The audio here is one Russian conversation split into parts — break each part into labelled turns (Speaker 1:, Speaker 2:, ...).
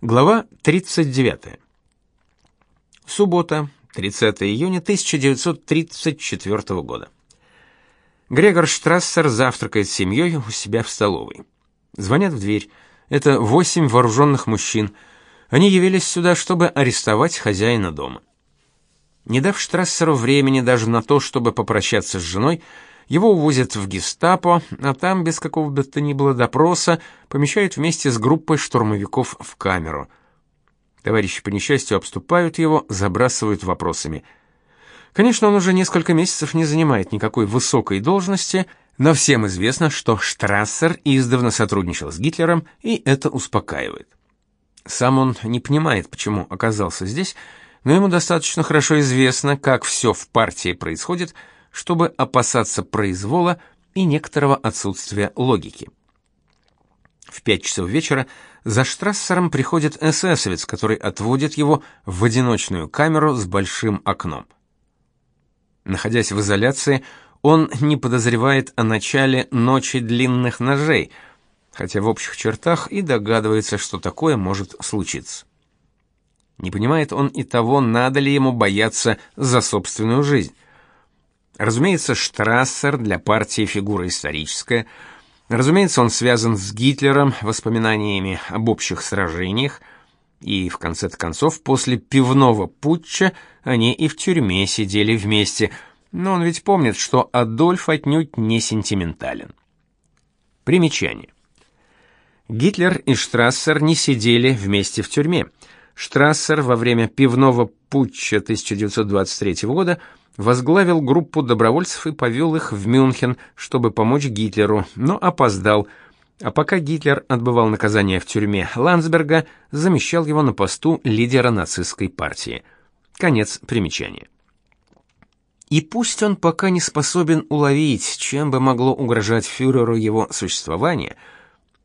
Speaker 1: Глава 39. Суббота, 30 июня 1934 года. Грегор Штрассер завтракает с семьей у себя в столовой. Звонят в дверь. Это восемь вооруженных мужчин. Они явились сюда, чтобы арестовать хозяина дома. Не дав Штрассеру времени даже на то, чтобы попрощаться с женой, его увозят в гестапо, а там без какого бы то ни было допроса помещают вместе с группой штурмовиков в камеру. Товарищи по несчастью обступают его, забрасывают вопросами. Конечно, он уже несколько месяцев не занимает никакой высокой должности, но всем известно, что Штрассер издавна сотрудничал с Гитлером, и это успокаивает. Сам он не понимает, почему оказался здесь, но ему достаточно хорошо известно, как все в партии происходит, чтобы опасаться произвола и некоторого отсутствия логики. В пять часов вечера за Штрассером приходит эсэсовец, который отводит его в одиночную камеру с большим окном. Находясь в изоляции, он не подозревает о начале ночи длинных ножей, хотя в общих чертах и догадывается, что такое может случиться. Не понимает он и того, надо ли ему бояться за собственную жизнь. Разумеется, Штрассер для партии фигура историческая. Разумеется, он связан с Гитлером воспоминаниями об общих сражениях, и в конце концов, после пивного путча они и в тюрьме сидели вместе. Но он ведь помнит, что Адольф отнюдь не сентиментален. Примечание. Гитлер и Штрассер не сидели вместе в тюрьме. Штрассер во время пивного путча 1923 года возглавил группу добровольцев и повел их в Мюнхен, чтобы помочь Гитлеру, но опоздал. А пока Гитлер отбывал наказание в тюрьме Ландсберга, замещал его на посту лидера нацистской партии. Конец примечания. И пусть он пока не способен уловить, чем бы могло угрожать фюреру его существование,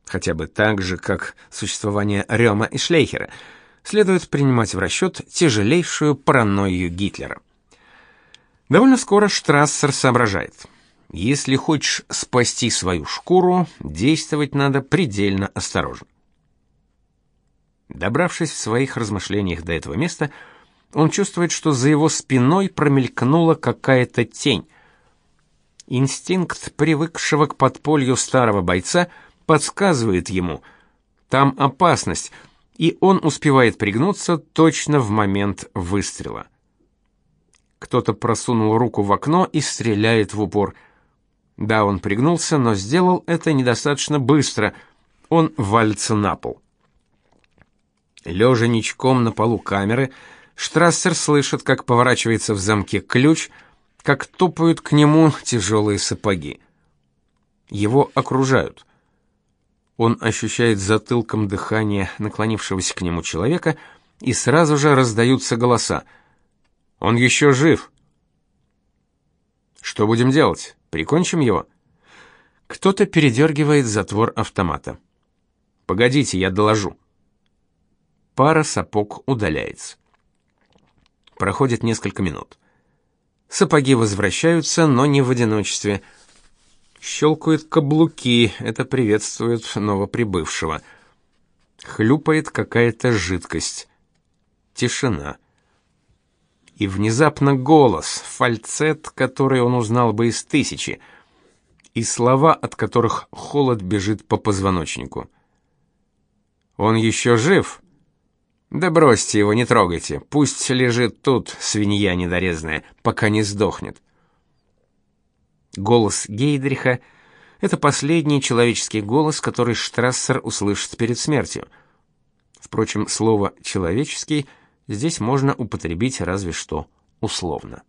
Speaker 1: хотя бы так же, как существование Рёма и Шлейхера, следует принимать в расчет тяжелейшую паранойю Гитлера. Довольно скоро Штрассер соображает. Если хочешь спасти свою шкуру, действовать надо предельно осторожно. Добравшись в своих размышлениях до этого места, он чувствует, что за его спиной промелькнула какая-то тень. Инстинкт привыкшего к подполью старого бойца подсказывает ему: там опасность, и он успевает пригнуться точно в момент выстрела. Кто-то просунул руку в окно и стреляет в упор. Да, он пригнулся, но сделал это недостаточно быстро. Он валится на пол. Лежа ничком на полу камеры, Штрассер слышит, как поворачивается в замке ключ, как топают к нему тяжелые сапоги. Его окружают. Он ощущает затылком дыхание наклонившегося к нему человека, и сразу же раздаются голоса — он еще жив. Что будем делать? Прикончим его? Кто-то передергивает затвор автомата. Погодите, я доложу. Пара сапог удаляется. Проходит несколько минут. Сапоги возвращаются, но не в одиночестве. Щелкают каблуки, это приветствует новоприбывшего. Хлюпает какая-то жидкость. Тишина и внезапно голос, фальцет, который он узнал бы из тысячи, и слова, от которых холод бежит по позвоночнику. Он еще жив? Да бросьте его, не трогайте. Пусть лежит тут, свинья недорезная, пока не сдохнет. Голос Гейдриха это последний человеческий голос, который Штрассер услышит перед смертью. Впрочем, слово человеческий здесь можно употребить разве что условно.